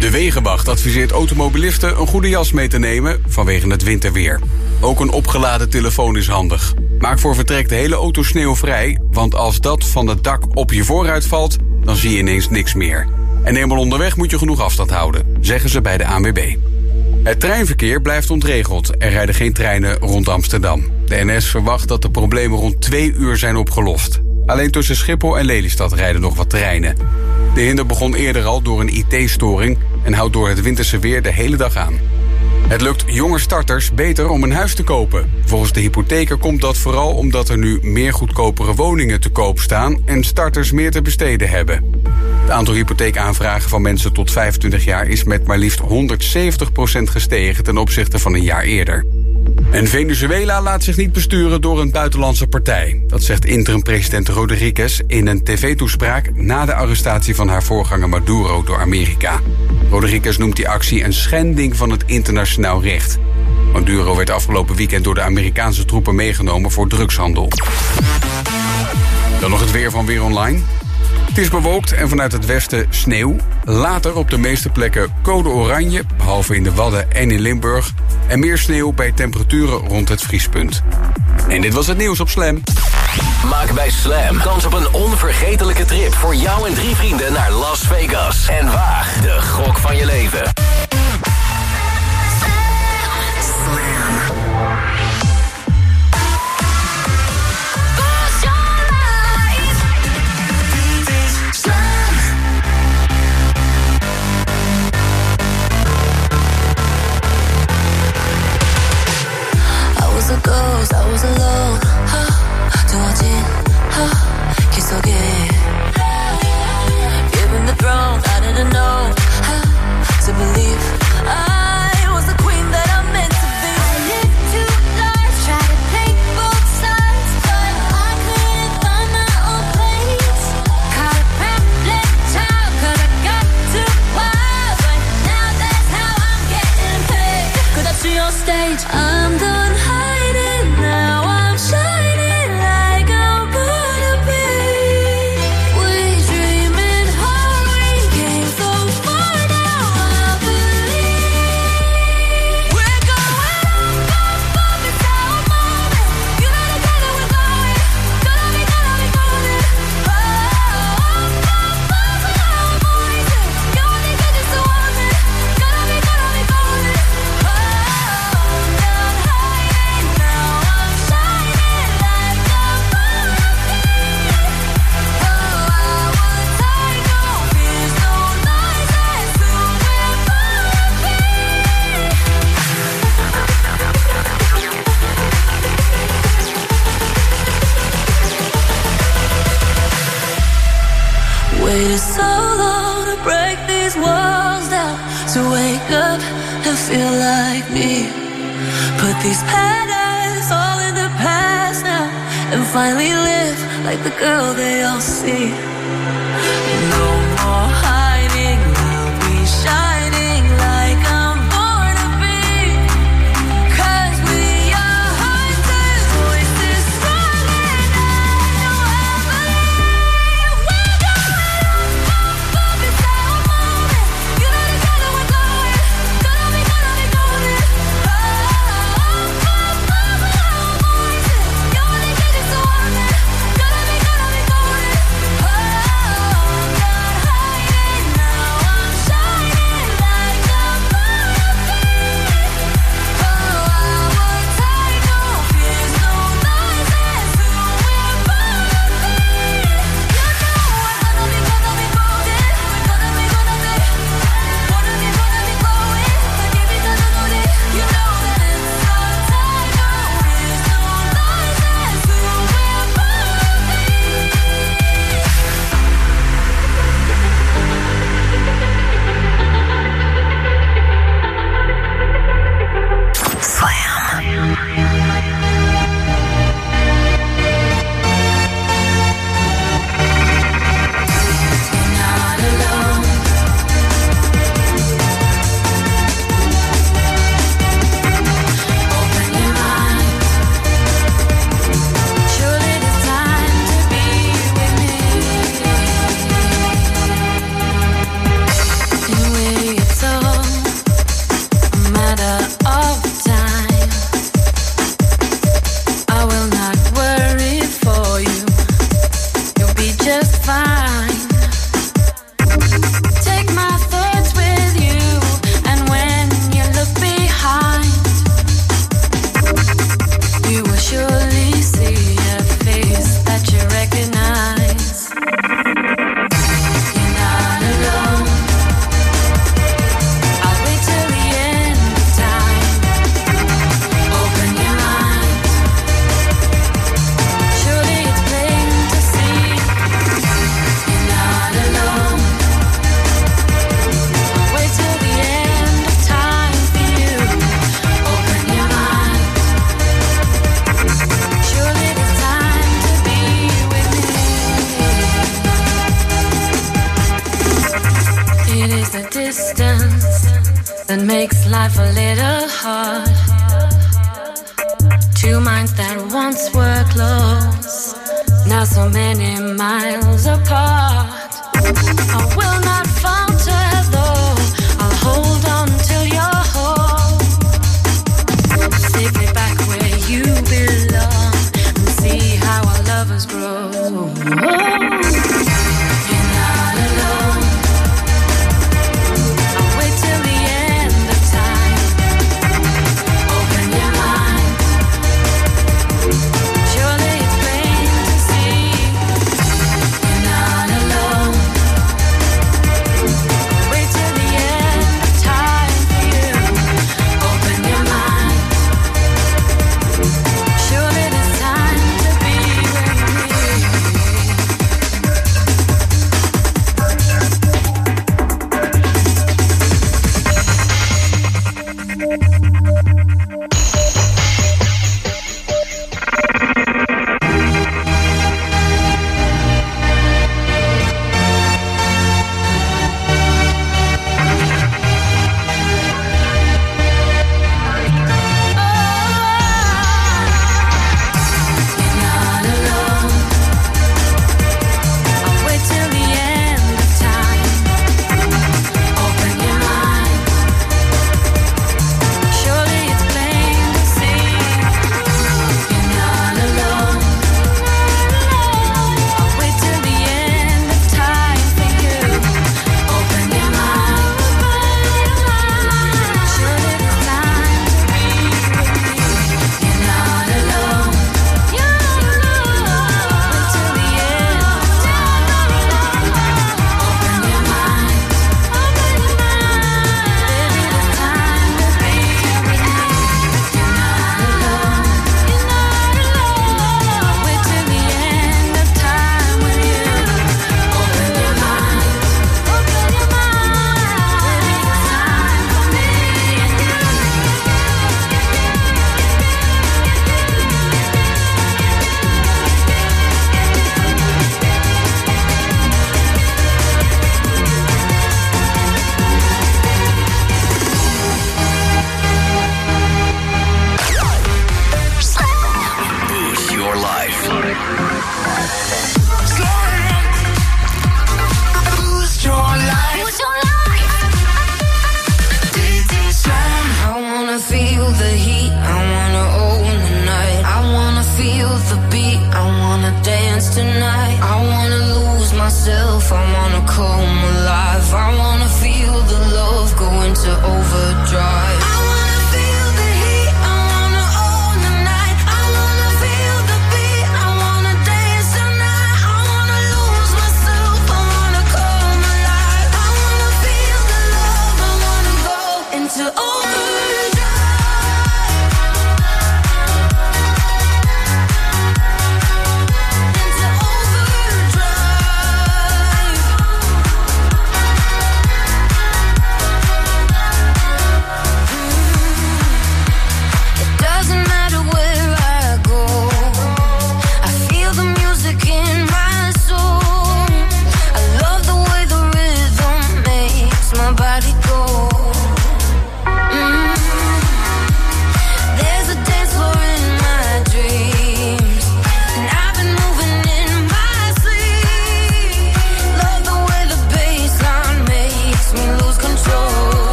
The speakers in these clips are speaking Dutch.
De Wegenwacht adviseert automobilisten een goede jas mee te nemen vanwege het winterweer. Ook een opgeladen telefoon is handig. Maak voor vertrek de hele auto sneeuwvrij, want als dat van het dak op je vooruit valt, dan zie je ineens niks meer. En eenmaal onderweg moet je genoeg afstand houden, zeggen ze bij de ANWB. Het treinverkeer blijft ontregeld. Er rijden geen treinen rond Amsterdam. De NS verwacht dat de problemen rond twee uur zijn opgelost. Alleen tussen Schiphol en Lelystad rijden nog wat treinen. De hinder begon eerder al door een IT-storing en houdt door het winterse weer de hele dag aan. Het lukt jonge starters beter om een huis te kopen. Volgens de hypotheker komt dat vooral omdat er nu meer goedkopere woningen te koop staan en starters meer te besteden hebben. Het aantal hypotheekaanvragen van mensen tot 25 jaar is met maar liefst 170% gestegen ten opzichte van een jaar eerder. En Venezuela laat zich niet besturen door een buitenlandse partij. Dat zegt interim-president Rodriguez in een tv-toespraak na de arrestatie van haar voorganger Maduro door Amerika. Rodriguez noemt die actie een schending van het internationaal recht. Maduro werd afgelopen weekend door de Amerikaanse troepen meegenomen voor drugshandel. Dan nog het weer van Weer Online. Het is bewolkt en vanuit het westen sneeuw. Later op de meeste plekken code oranje, behalve in de Wadden en in Limburg. En meer sneeuw bij temperaturen rond het vriespunt. En dit was het nieuws op Slam. Maak bij Slam kans op een onvergetelijke trip voor jou en drie vrienden naar Las Vegas. En waag de gok van je leven. a ghost, I was alone. 하, 두어진 하, 길 속에 Given the throne, I didn't know how to believe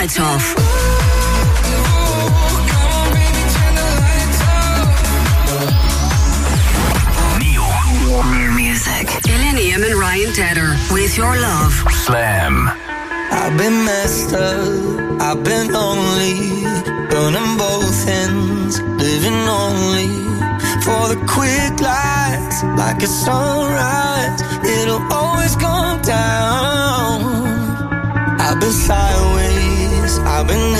lights off. New music. Illenium and Ryan Tedder with your love. Slam. I've been messed up. I've been lonely. Burning both ends. Living only for the quick lights. Like a sunrise. It'll always come down. I've been sideways I've been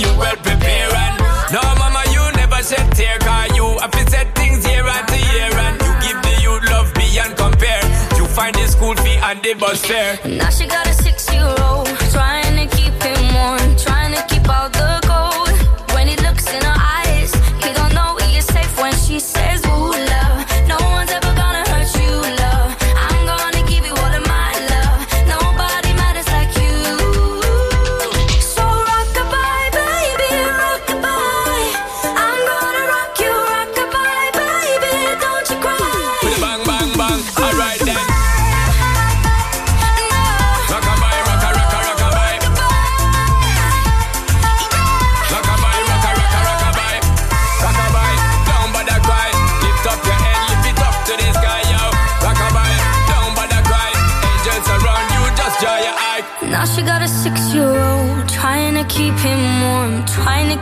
you well prepare and No mama you never said tear Cause you have said things year after year And you give the youth love beyond compare. You find the school fee and the bus fare. Now she got a six year old Trying to keep him warm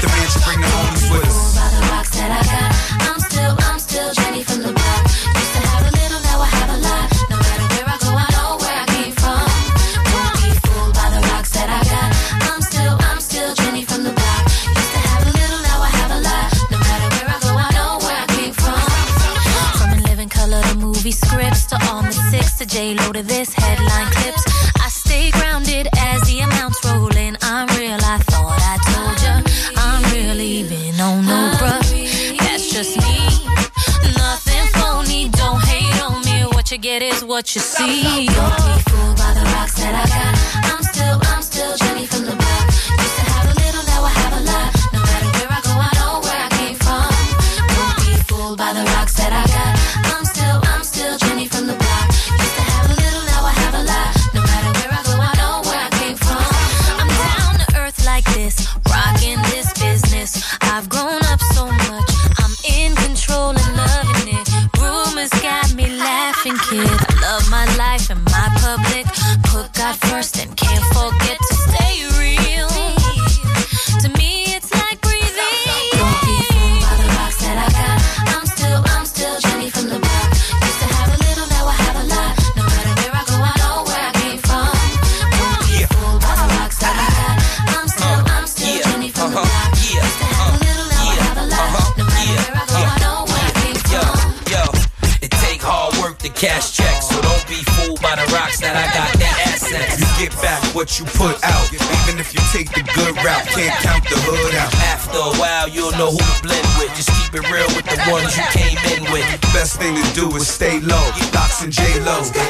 the mansion, bring the homies with us. I'm still, I'm still Jenny from the what you see.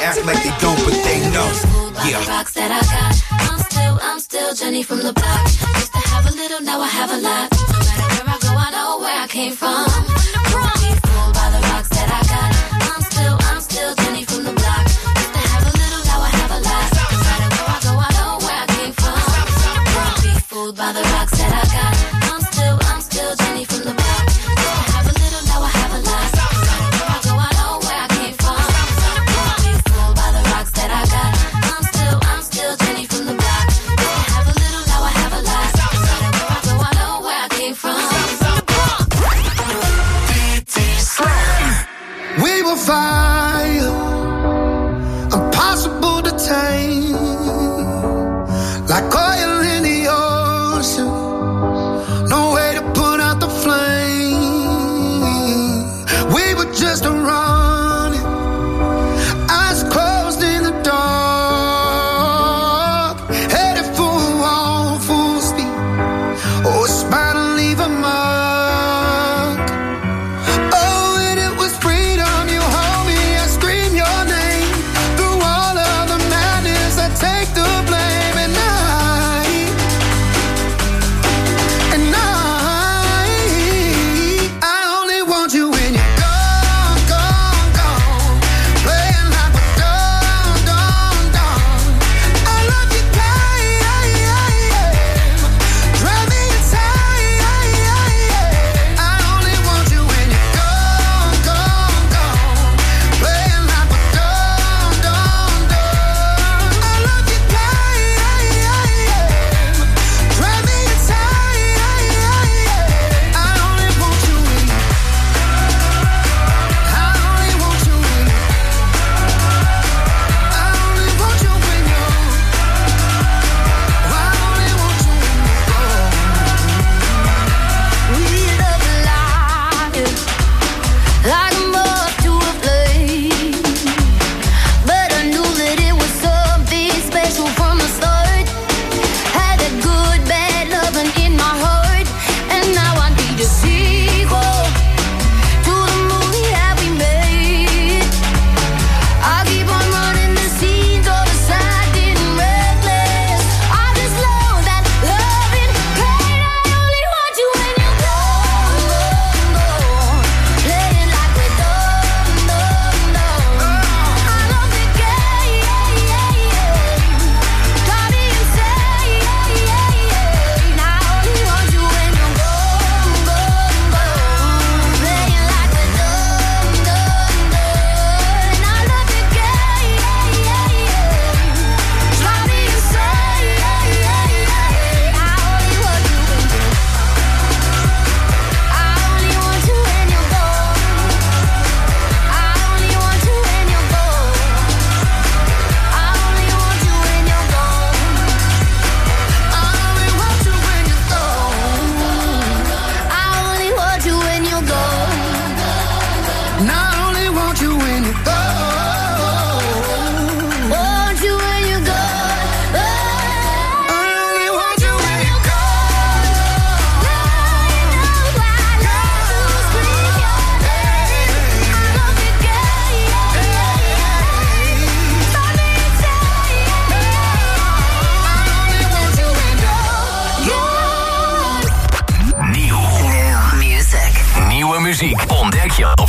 Act like they don't, but they know. Yeah. Rocks that I got. I'm still, I'm still Jenny from the block. Used to have a little, now I have a lot. No matter where I go, I know where I came from. from.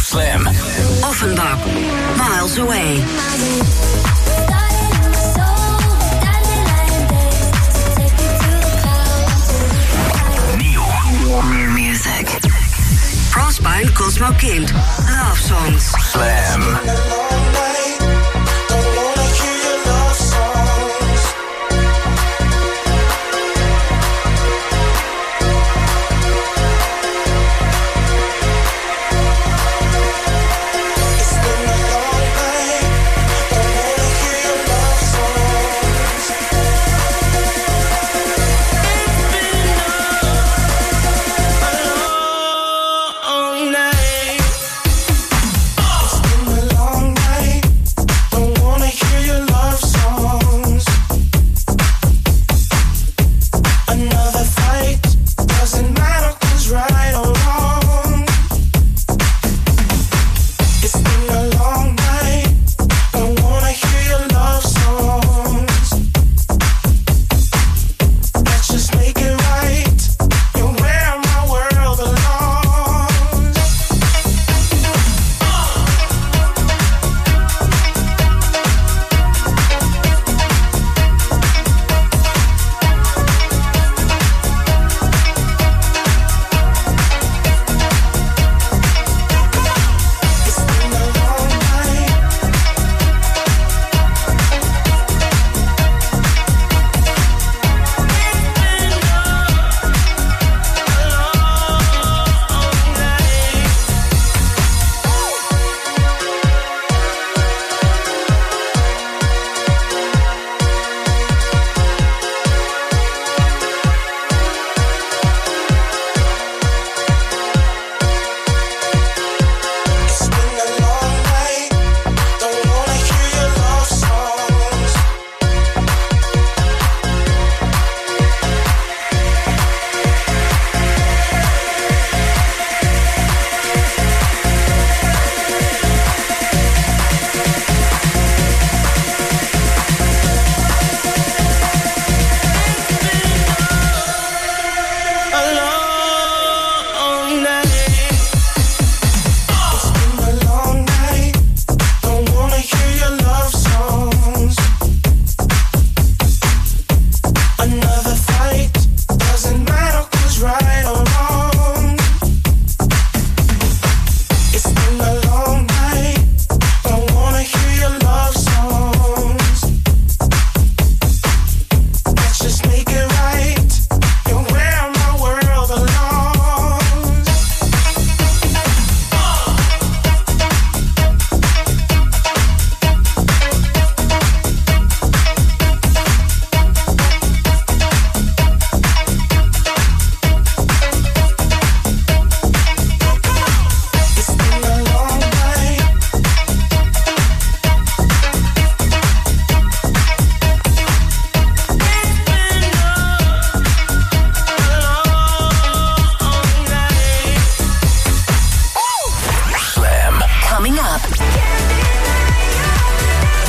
Slam. Offenbach. Miles away. New music. Frostbite Cosmo Kind. Love songs. Slam.